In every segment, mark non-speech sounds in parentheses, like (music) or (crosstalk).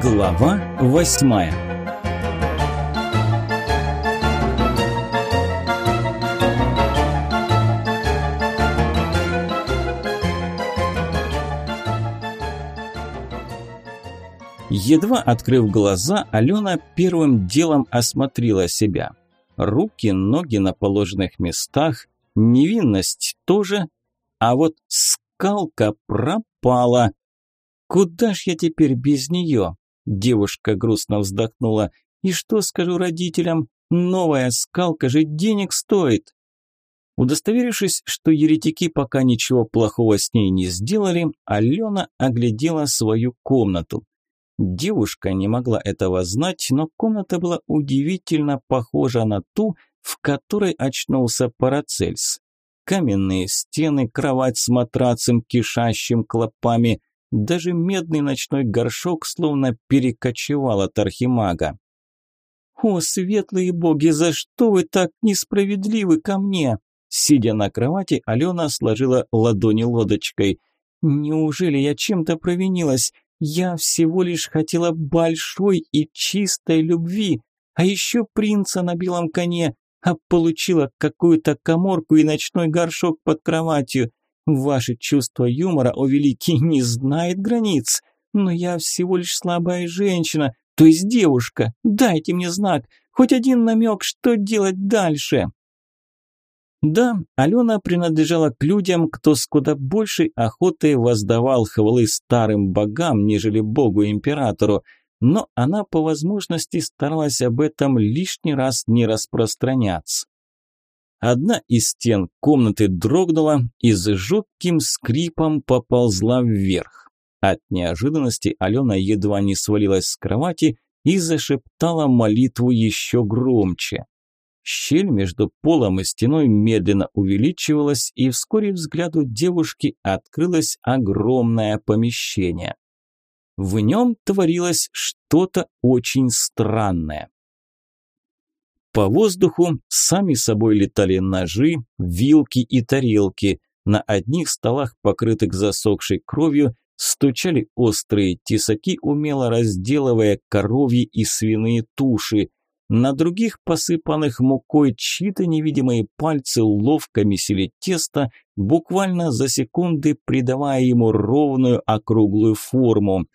Глава восьмая Едва открыв глаза, Алена первым делом осмотрела себя. Руки, ноги на положенных местах, невинность тоже, а вот скалка пропала. Куда ж я теперь без нее? Девушка грустно вздохнула. И что скажу родителям? Новая скалка же денег стоит. Удостоверившись, что еретики пока ничего плохого с ней не сделали, Алена оглядела свою комнату. Девушка не могла этого знать, но комната была удивительно похожа на ту, в которой очнулся Парацельс. Каменные стены, кровать с матрацем, кишащим клопами, даже медный ночной горшок словно перекочевал от архимага. «О, светлые боги, за что вы так несправедливы ко мне?» Сидя на кровати, Алена сложила ладони лодочкой. «Неужели я чем-то провинилась? Я всего лишь хотела большой и чистой любви, а еще принца на белом коне, а получила какую-то коморку и ночной горшок под кроватью. Ваше чувство юмора, о великий, (laughs) не знает границ. Но я всего лишь слабая женщина, то есть девушка. Дайте мне знак, хоть один намек, что делать дальше. Да, Алена принадлежала к людям, кто с куда большей охотой воздавал хвалы старым богам, нежели богу-императору, но она по возможности старалась об этом лишний раз не распространяться. Одна из стен комнаты дрогнула и с жутким скрипом поползла вверх. От неожиданности Алена едва не свалилась с кровати и зашептала молитву еще громче. Щель между полом и стеной медленно увеличивалась, и вскоре взгляду девушки открылось огромное помещение. В нем творилось что-то очень странное. По воздуху сами собой летали ножи, вилки и тарелки. На одних столах, покрытых засохшей кровью, стучали острые тесаки, умело разделывая коровьи и свиные туши. На других, посыпанных мукой, чьи-то невидимые пальцы ловко месили тесто, буквально за секунды придавая ему ровную округлую форму.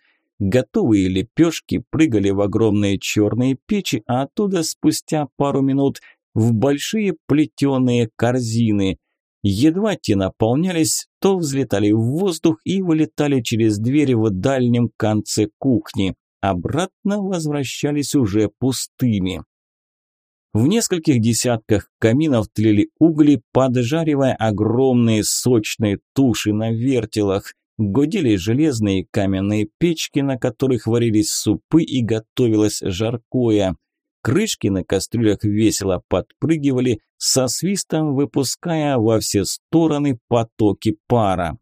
Готовые лепешки прыгали в огромные черные печи, а оттуда спустя пару минут в большие плетеные корзины. Едва те наполнялись, то взлетали в воздух и вылетали через двери в дальнем конце кухни обратно возвращались уже пустыми. В нескольких десятках каминов тлели угли, поджаривая огромные сочные туши на вертелах. Гудели железные каменные печки, на которых варились супы и готовилось жаркое. Крышки на кастрюлях весело подпрыгивали, со свистом выпуская во все стороны потоки пара.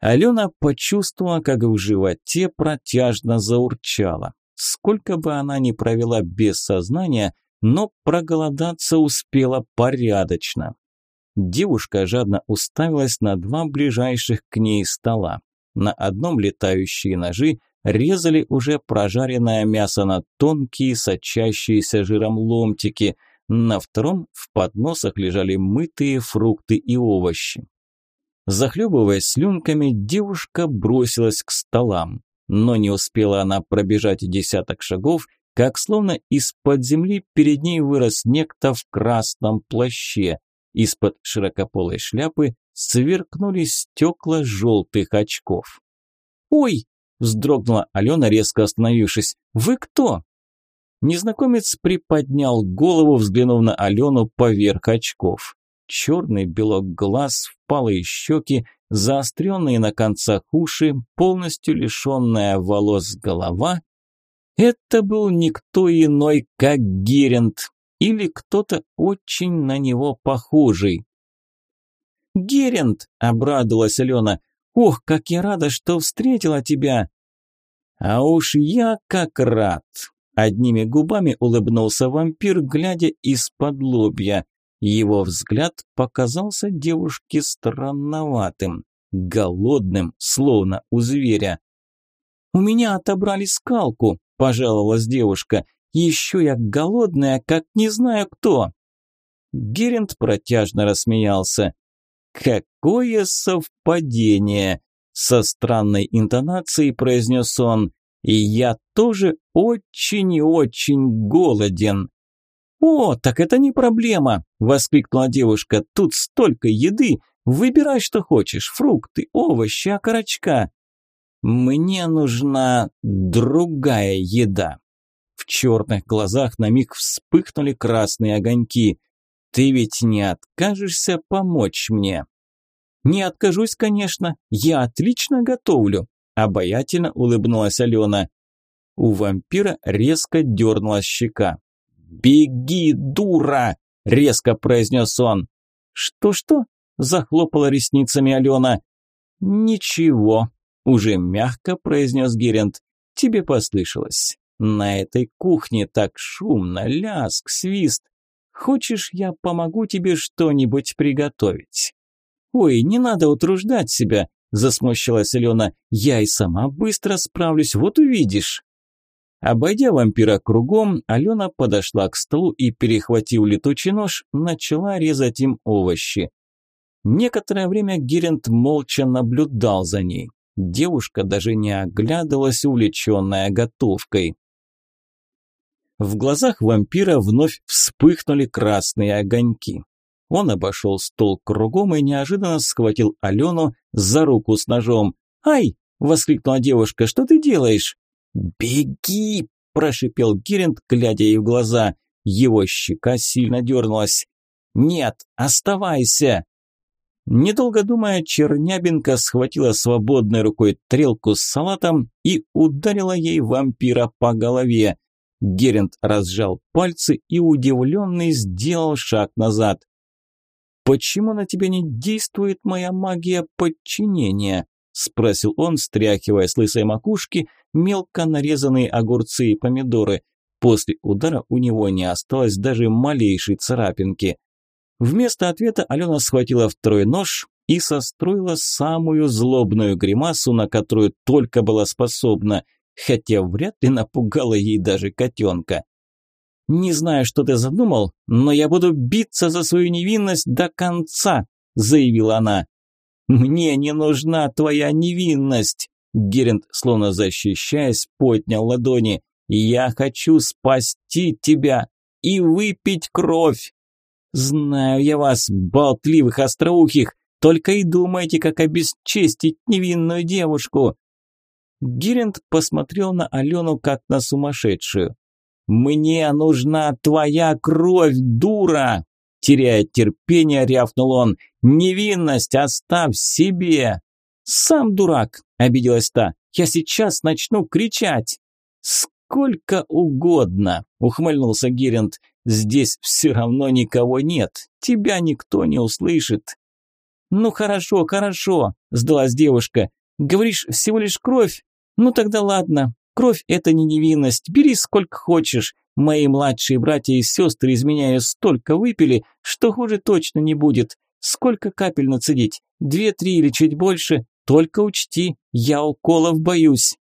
Алена почувствовала, как в животе протяжно заурчало. Сколько бы она ни провела без сознания, но проголодаться успела порядочно. Девушка жадно уставилась на два ближайших к ней стола. На одном летающие ножи резали уже прожаренное мясо на тонкие, сочащиеся жиром ломтики. На втором в подносах лежали мытые фрукты и овощи. Захлебываясь слюнками, девушка бросилась к столам. Но не успела она пробежать десяток шагов, как словно из-под земли перед ней вырос некто в красном плаще. Из-под широкополой шляпы сверкнули стекла желтых очков. «Ой!» – вздрогнула Алена, резко остановившись. «Вы кто?» Незнакомец приподнял голову, взглянув на Алену поверх очков черный белок глаз, впалые щеки, заостренные на концах уши, полностью лишенная волос голова. Это был никто иной, как Герент, или кто-то очень на него похожий. «Герент!» – обрадовалась Алена. «Ох, как я рада, что встретила тебя!» «А уж я как рад!» Одними губами улыбнулся вампир, глядя из-под лобья. Его взгляд показался девушке странноватым, голодным, словно у зверя. У меня отобрали скалку, пожаловалась девушка. Еще я голодная, как не знаю кто. Геринд протяжно рассмеялся. Какое совпадение! Со странной интонацией произнес он. И я тоже очень и очень голоден. «О, так это не проблема!» – воскликнула девушка. «Тут столько еды! Выбирай, что хочешь, фрукты, овощи, окорочка!» «Мне нужна другая еда!» В черных глазах на миг вспыхнули красные огоньки. «Ты ведь не откажешься помочь мне?» «Не откажусь, конечно, я отлично готовлю», – обаятельно улыбнулась Алена. У вампира резко дернулась щека. «Беги, дура!» – резко произнес он. «Что-что?» – захлопала ресницами Алена. «Ничего», – уже мягко произнес Герент. «Тебе послышалось. На этой кухне так шумно, ляск, свист. Хочешь, я помогу тебе что-нибудь приготовить?» «Ой, не надо утруждать себя», – засмущалась Алена. «Я и сама быстро справлюсь, вот увидишь». Обойдя вампира кругом, Алена подошла к столу и, перехватив летучий нож, начала резать им овощи. Некоторое время Герент молча наблюдал за ней. Девушка даже не оглядывалась, увлеченная готовкой. В глазах вампира вновь вспыхнули красные огоньки. Он обошел стол кругом и неожиданно схватил Алену за руку с ножом. «Ай!» – воскликнула девушка. «Что ты делаешь?» «Беги!» – прошипел Гиринд, глядя ей в глаза. Его щека сильно дернулась. «Нет, оставайся!» Недолго думая, Чернябинка схватила свободной рукой трелку с салатом и ударила ей вампира по голове. Геринд разжал пальцы и удивленный сделал шаг назад. «Почему на тебя не действует моя магия подчинения?» – спросил он, стряхивая с лысой макушки мелко нарезанные огурцы и помидоры. После удара у него не осталось даже малейшей царапинки. Вместо ответа Алена схватила второй нож и состроила самую злобную гримасу, на которую только была способна, хотя вряд ли напугала ей даже котенка. «Не знаю, что ты задумал, но я буду биться за свою невинность до конца», – заявила она. «Мне не нужна твоя невинность», – Геринд, словно защищаясь, поднял ладони. «Я хочу спасти тебя и выпить кровь». «Знаю я вас, болтливых остроухих, только и думайте, как обесчестить невинную девушку». Гиринд посмотрел на Алену как на сумасшедшую. «Мне нужна твоя кровь, дура!» Теряя терпение, рявкнул он. «Невинность оставь себе!» «Сам дурак!» – обиделась та. «Я сейчас начну кричать!» «Сколько угодно!» – ухмыльнулся Гиринд. «Здесь все равно никого нет. Тебя никто не услышит». «Ну хорошо, хорошо», – сдалась девушка. «Говоришь, всего лишь кровь? Ну тогда ладно. Кровь – это не невинность, бери сколько хочешь. Мои младшие братья и сестры из меня ее столько выпили, что хуже точно не будет. Сколько капель нацедить? Две-три или чуть больше? Только учти, я уколов боюсь».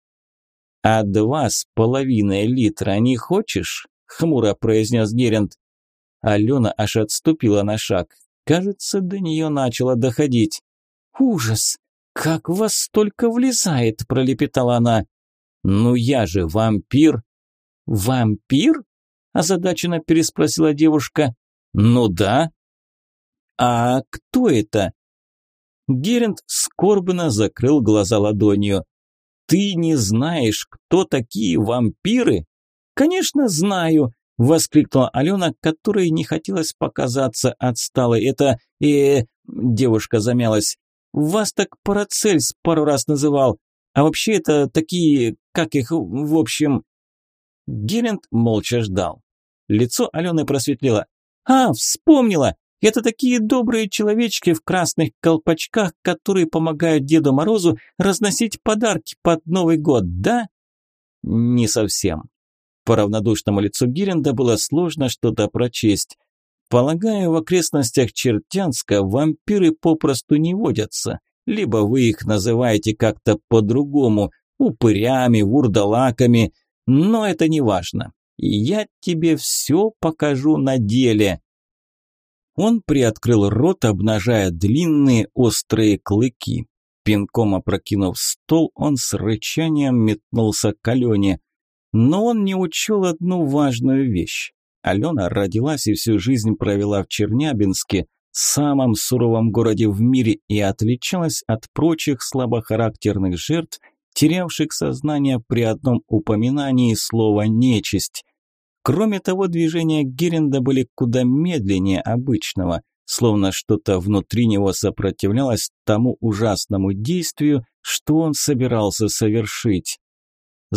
«А два с половиной литра не хочешь?» – хмуро произнес Герент. Алена аж отступила на шаг. Кажется, до нее начало доходить. «Ужас! Как вас столько влезает!» – пролепетала она. «Ну я же вампир!» «Вампир?» – озадаченно переспросила девушка. «Ну да». «А кто это?» Герент скорбно закрыл глаза ладонью. «Ты не знаешь, кто такие вампиры?» «Конечно знаю», – воскликнула Алена, которой не хотелось показаться отсталой. «Это... э...» – девушка замялась. «Вас так Парацельс пару раз называл. А вообще это такие, как их, в общем...» Гелент молча ждал. Лицо Алены просветлело. «А, вспомнила! Это такие добрые человечки в красных колпачках, которые помогают Деду Морозу разносить подарки под Новый год, да?» «Не совсем». По равнодушному лицу Гиренда было сложно что-то прочесть. Полагаю, в окрестностях Чертянска вампиры попросту не водятся. Либо вы их называете как-то по-другому, упырями, вурдалаками, но это не важно. Я тебе все покажу на деле. Он приоткрыл рот, обнажая длинные острые клыки. Пинком опрокинув стол, он с рычанием метнулся к Алене. Но он не учел одну важную вещь. Алена родилась и всю жизнь провела в Чернябинске, самом суровом городе в мире, и отличалась от прочих слабохарактерных жертв, терявших сознание при одном упоминании слова «нечисть». Кроме того, движения Геренда были куда медленнее обычного, словно что-то внутри него сопротивлялось тому ужасному действию, что он собирался совершить.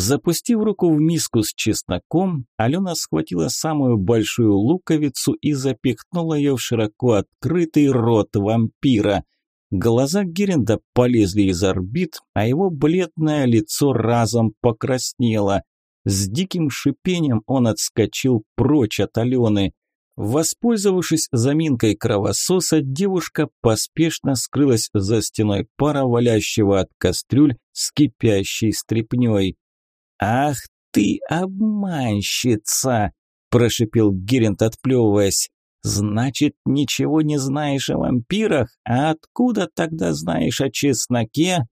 Запустив руку в миску с чесноком, Алена схватила самую большую луковицу и запихнула ее в широко открытый рот вампира. Глаза Геренда полезли из орбит, а его бледное лицо разом покраснело. С диким шипением он отскочил прочь от Алены. Воспользовавшись заминкой кровососа, девушка поспешно скрылась за стеной пара, валящего от кастрюль с кипящей стряпнёй. «Ах ты, обманщица!» – прошипел Герент, отплевываясь. «Значит, ничего не знаешь о вампирах? А откуда тогда знаешь о чесноке?»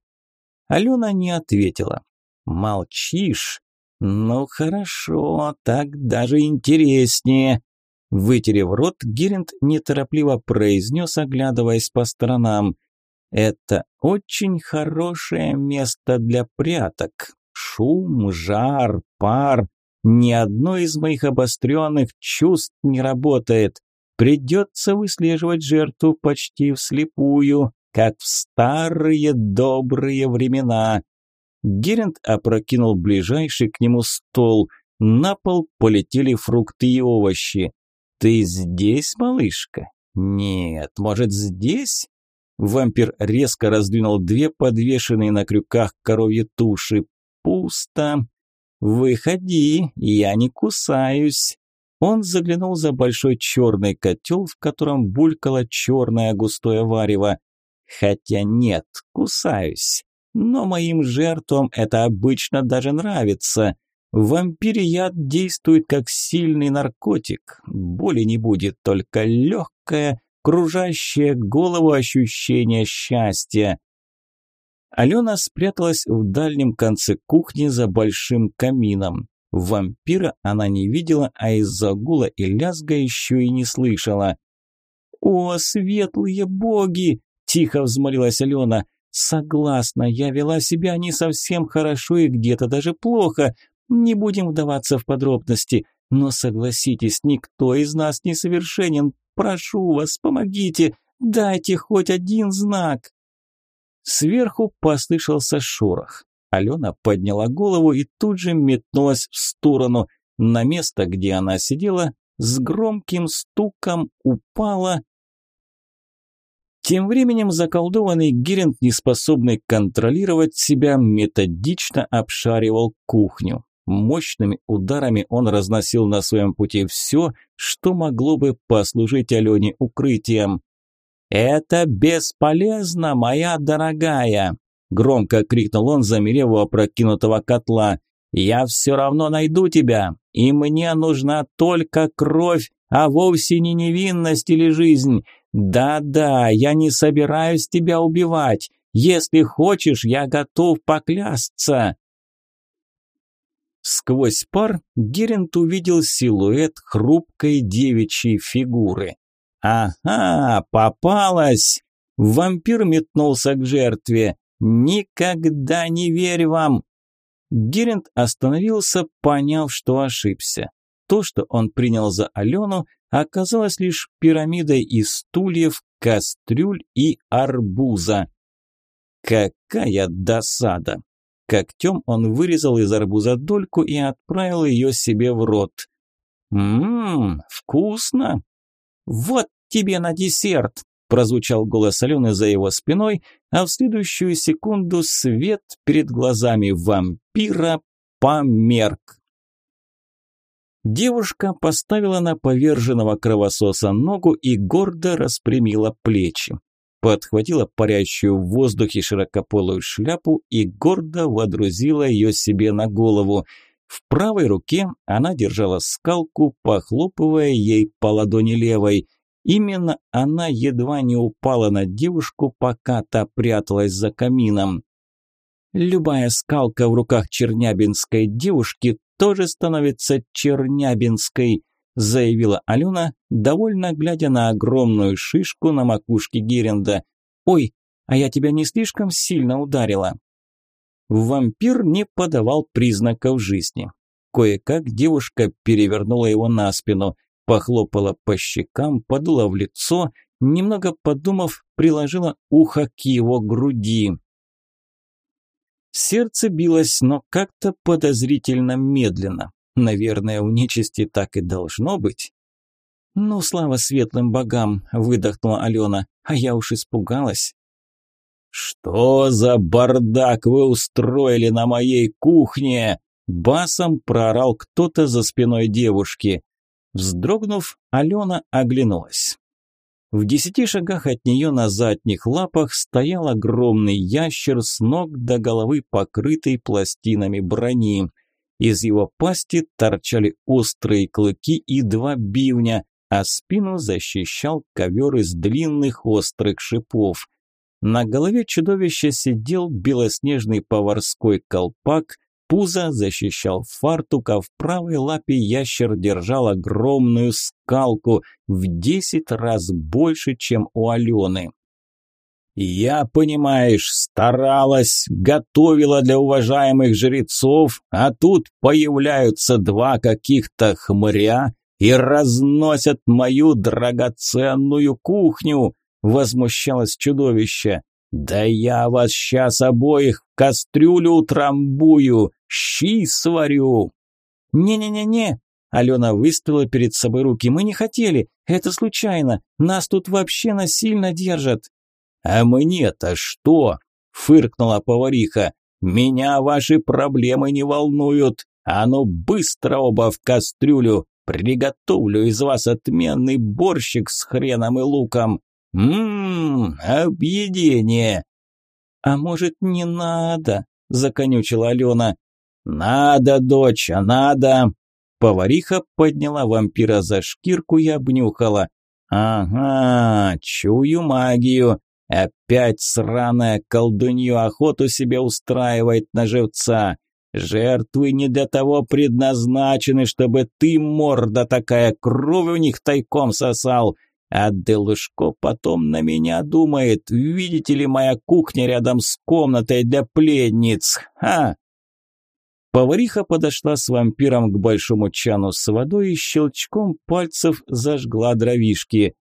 Алена не ответила. «Молчишь? «Ну хорошо, так даже интереснее». Вытерев рот, Геринд неторопливо произнес, оглядываясь по сторонам. «Это очень хорошее место для пряток. Шум, жар, пар. Ни одно из моих обостренных чувств не работает. Придется выслеживать жертву почти вслепую, как в старые добрые времена. Геринд опрокинул ближайший к нему стол. На пол полетели фрукты и овощи. «Ты здесь, малышка?» «Нет, может, здесь?» Вампир резко раздвинул две подвешенные на крюках коровьи туши. «Пусто. Выходи, я не кусаюсь». Он заглянул за большой черный котел, в котором булькало черное густое варево. «Хотя нет, кусаюсь. Но моим жертвам это обычно даже нравится. Вампире яд действует как сильный наркотик. Боли не будет, только легкое, кружащее голову ощущение счастья. Алена спряталась в дальнем конце кухни за большим камином. Вампира она не видела, а из-за гула и лязга еще и не слышала. «О, светлые боги!» – тихо взмолилась Алена. Согласна, я вела себя не совсем хорошо и где-то даже плохо. Не будем вдаваться в подробности, но согласитесь, никто из нас не совершенен. Прошу вас, помогите, дайте хоть один знак. Сверху послышался шорох. Алена подняла голову и тут же метнулась в сторону. На место, где она сидела, с громким стуком упала тем временем заколдованный Геринд, неспособный контролировать себя, методично обшаривал кухню. Мощными ударами он разносил на своем пути все, что могло бы послужить Алене укрытием. «Это бесполезно, моя дорогая!» – громко крикнул он, замерев у опрокинутого котла. «Я все равно найду тебя, и мне нужна только кровь, а вовсе не невинность или жизнь. «Да-да, я не собираюсь тебя убивать. Если хочешь, я готов поклясться». Сквозь пар Герент увидел силуэт хрупкой девичьей фигуры. «Ага, попалась!» Вампир метнулся к жертве. «Никогда не верь вам!» Герент остановился, поняв, что ошибся. То, что он принял за Алену, оказалось лишь пирамидой из стульев, кастрюль и арбуза. Какая досада! Когтем он вырезал из арбуза дольку и отправил ее себе в рот. «Ммм, вкусно!» «Вот тебе на десерт!» – прозвучал голос Алены за его спиной, а в следующую секунду свет перед глазами вампира померк. Девушка поставила на поверженного кровососа ногу и гордо распрямила плечи. подхватила парящую в воздухе широкополую шляпу и гордо водрузила ее себе на голову. В правой руке она держала скалку, похлопывая ей по ладони левой. Именно она едва не упала на девушку, пока та пряталась за камином. Любая скалка в руках чернябинской девушки тоже становится чернябинской, заявила Алена, довольно глядя на огромную шишку на макушке Геренда. Ой, а я тебя не слишком сильно ударила. Вампир не подавал признаков жизни. Кое-как девушка перевернула его на спину похлопала по щекам, подула в лицо, немного подумав, приложила ухо к его груди. Сердце билось, но как-то подозрительно медленно. Наверное, у нечисти так и должно быть. «Ну, слава светлым богам!» – выдохнула Алена, а я уж испугалась. «Что за бардак вы устроили на моей кухне?» – басом проорал кто-то за спиной девушки. Вздрогнув, Алена оглянулась. В десяти шагах от нее на задних лапах стоял огромный ящер с ног до головы, покрытый пластинами брони. Из его пасти торчали острые клыки и два бивня, а спину защищал ковер из длинных острых шипов. На голове чудовища сидел белоснежный поварской колпак, Пузо защищал фартук, а в правой лапе ящер держал огромную скалку в десять раз больше, чем у Алены. «Я, понимаешь, старалась, готовила для уважаемых жрецов, а тут появляются два каких-то хмыря и разносят мою драгоценную кухню», – возмущалось чудовище. «Да я вас сейчас обоих в кастрюлю утрамбую, щи сварю!» «Не-не-не-не!» Алена выставила перед собой руки. «Мы не хотели, это случайно, нас тут вообще насильно держат!» «А мне-то что?» – фыркнула повариха. «Меня ваши проблемы не волнуют, а ну быстро оба в кастрюлю, приготовлю из вас отменный борщик с хреном и луком!» «Ммм, объедение!» «А может, не надо?» – законючила Алена. «Надо, дочь, надо!» Повариха подняла вампира за шкирку и обнюхала. «Ага, чую магию. Опять сраная колдунью охоту себе устраивает на живца. Жертвы не для того предназначены, чтобы ты, морда такая, кровь у них тайком сосал. А Делушко потом на меня думает, видите ли, моя кухня рядом с комнатой для пленниц. Ха! Повариха подошла с вампиром к большому чану с водой и щелчком пальцев зажгла дровишки.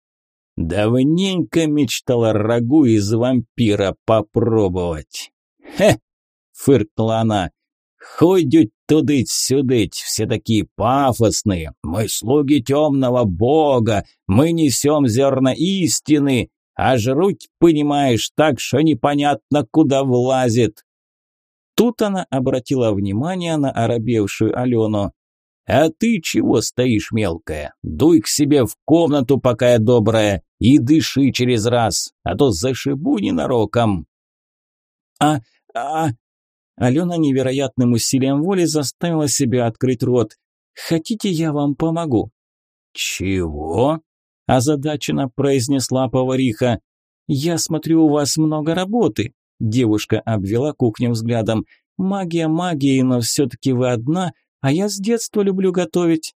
Давненько мечтала рагу из вампира попробовать. «Хе!» – фыркнула она. Ходят тудыть-сюдыть, все такие пафосные. Мы слуги темного бога, мы несем зерна истины, а жруть, понимаешь, так, что непонятно куда влазит. Тут она обратила внимание на оробевшую Алену. «А ты чего стоишь, мелкая? Дуй к себе в комнату, пока я добрая, и дыши через раз, а то зашибу ненароком». «А, а, Алена невероятным усилием воли заставила себя открыть рот. «Хотите, я вам помогу?» «Чего?» – озадаченно произнесла повариха. «Я смотрю, у вас много работы», – девушка обвела кухню взглядом. «Магия магией, но все-таки вы одна, а я с детства люблю готовить».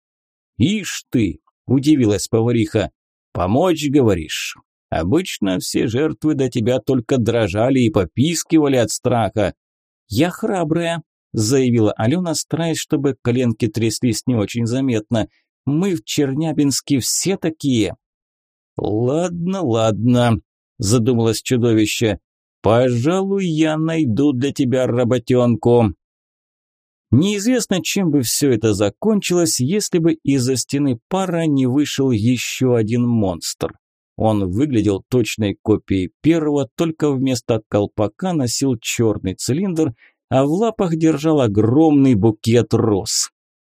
«Ишь ты!» – удивилась повариха. «Помочь, говоришь?» Обычно все жертвы до тебя только дрожали и попискивали от страха. «Я храбрая», – заявила Алена, стараясь, чтобы коленки тряслись не очень заметно. «Мы в Чернябинске все такие». «Ладно, ладно», – задумалось чудовище. «Пожалуй, я найду для тебя работенку». Неизвестно, чем бы все это закончилось, если бы из-за стены пара не вышел еще один монстр. Он выглядел точной копией первого, только вместо колпака носил черный цилиндр, а в лапах держал огромный букет роз.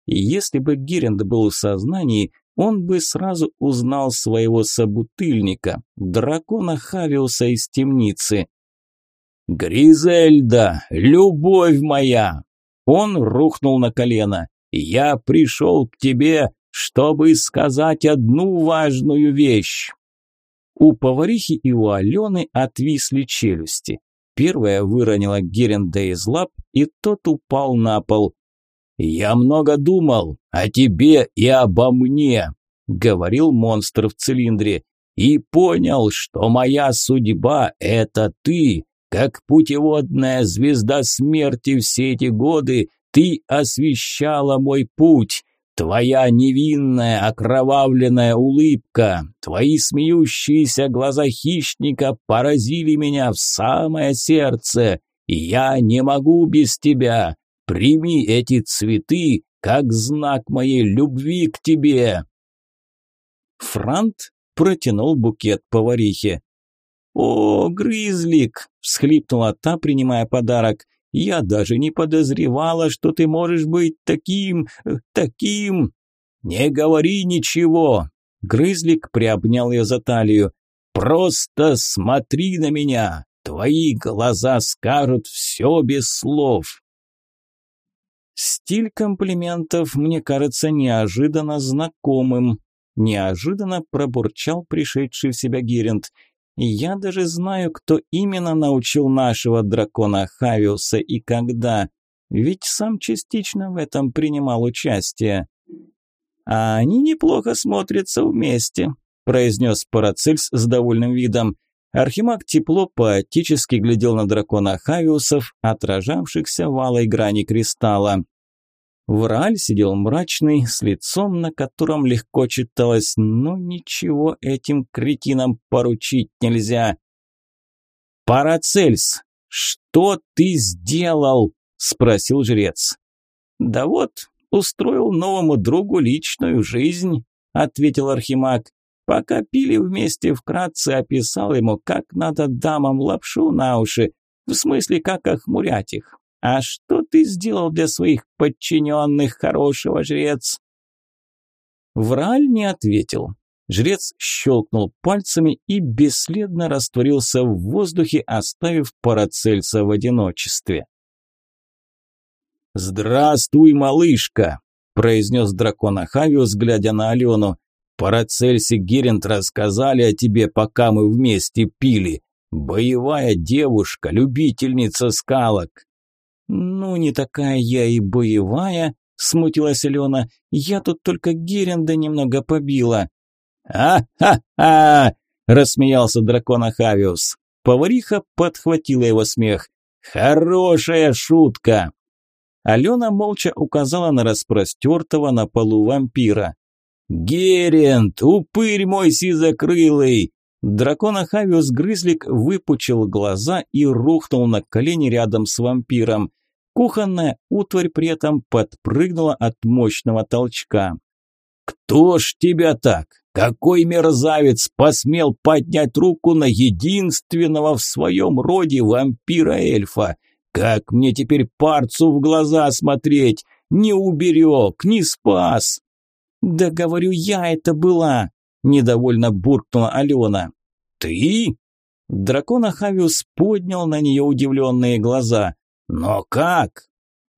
И если бы Геринд был в сознании, он бы сразу узнал своего собутыльника, дракона Хавиуса из темницы. «Гризельда, любовь моя!» Он рухнул на колено. «Я пришел к тебе, чтобы сказать одну важную вещь». У поварихи и у Алены отвисли челюсти. Первая выронила Геренда из лап, и тот упал на пол. «Я много думал о тебе и обо мне», – говорил монстр в цилиндре, – «и понял, что моя судьба – это ты, как путеводная звезда смерти все эти годы, ты освещала мой путь, Твоя невинная окровавленная улыбка, твои смеющиеся глаза хищника поразили меня в самое сердце, я не могу без тебя. Прими эти цветы как знак моей любви к тебе. Франт протянул букет поварихе. «О, грызлик!» – всхлипнула та, принимая подарок. Я даже не подозревала, что ты можешь быть таким... Э, таким...» «Не говори ничего!» Грызлик приобнял ее за талию. «Просто смотри на меня! Твои глаза скажут все без слов!» Стиль комплиментов мне кажется неожиданно знакомым. Неожиданно пробурчал пришедший в себя Геринд. Я даже знаю, кто именно научил нашего дракона Хавиуса и когда, ведь сам частично в этом принимал участие. А они неплохо смотрятся вместе, произнес Парацельс с довольным видом. Архимаг тепло поотечески глядел на дракона Хавиусов, отражавшихся в алой грани кристалла. Врааль сидел мрачный, с лицом, на котором легко читалось «Ну ничего этим кретинам поручить нельзя». «Парацельс, что ты сделал?» – спросил жрец. «Да вот, устроил новому другу личную жизнь», – ответил Архимаг. «Пока пили вместе, вкратце описал ему, как надо дамам лапшу на уши, в смысле, как охмурять их. «А что ты сделал для своих подчиненных, хорошего жрец?» Враль не ответил. Жрец щелкнул пальцами и бесследно растворился в воздухе, оставив Парацельса в одиночестве. «Здравствуй, малышка!» – произнес дракон Ахавиус, глядя на Алену. «Парацельс и Герент рассказали о тебе, пока мы вместе пили. Боевая девушка, любительница скалок. «Ну, не такая я и боевая», – смутилась Алена. «Я тут только Геренда немного побила». «А-ха-ха!» – рассмеялся дракон Ахавиус. Повариха подхватила его смех. «Хорошая шутка!» Алена молча указала на распростертого на полу вампира. «Герент, упырь мой сизокрылый!» Дракон Ахавиус Грызлик выпучил глаза и рухнул на колени рядом с вампиром. Кухонная утварь при этом подпрыгнула от мощного толчка. «Кто ж тебя так? Какой мерзавец посмел поднять руку на единственного в своем роде вампира-эльфа? Как мне теперь парцу в глаза смотреть? Не уберег, не спас!» «Да говорю, я это была!» – недовольно буркнула Алена. «Ты?» Дракон Ахавиус поднял на нее удивленные глаза. «Но как?»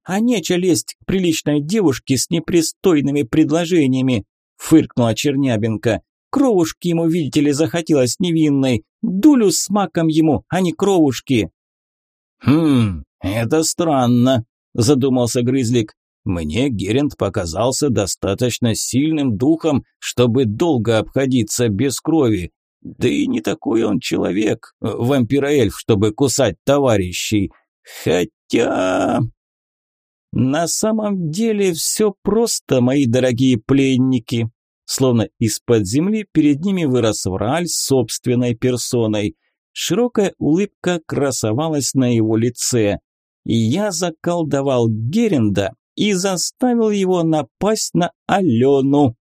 «А нече лезть к приличной девушке с непристойными предложениями», фыркнула Чернябинка. «Кровушки ему, видите ли, захотелось невинной. Дулю с маком ему, а не кровушки». «Хм, это странно», задумался Грызлик. «Мне Герент показался достаточно сильным духом, чтобы долго обходиться без крови. Да и не такой он человек, вампир-эльф, чтобы кусать товарищей. Хотя... На самом деле все просто, мои дорогие пленники. Словно из-под земли перед ними вырос Врааль собственной персоной. Широкая улыбка красовалась на его лице. И я заколдовал Геренда и заставил его напасть на Алену.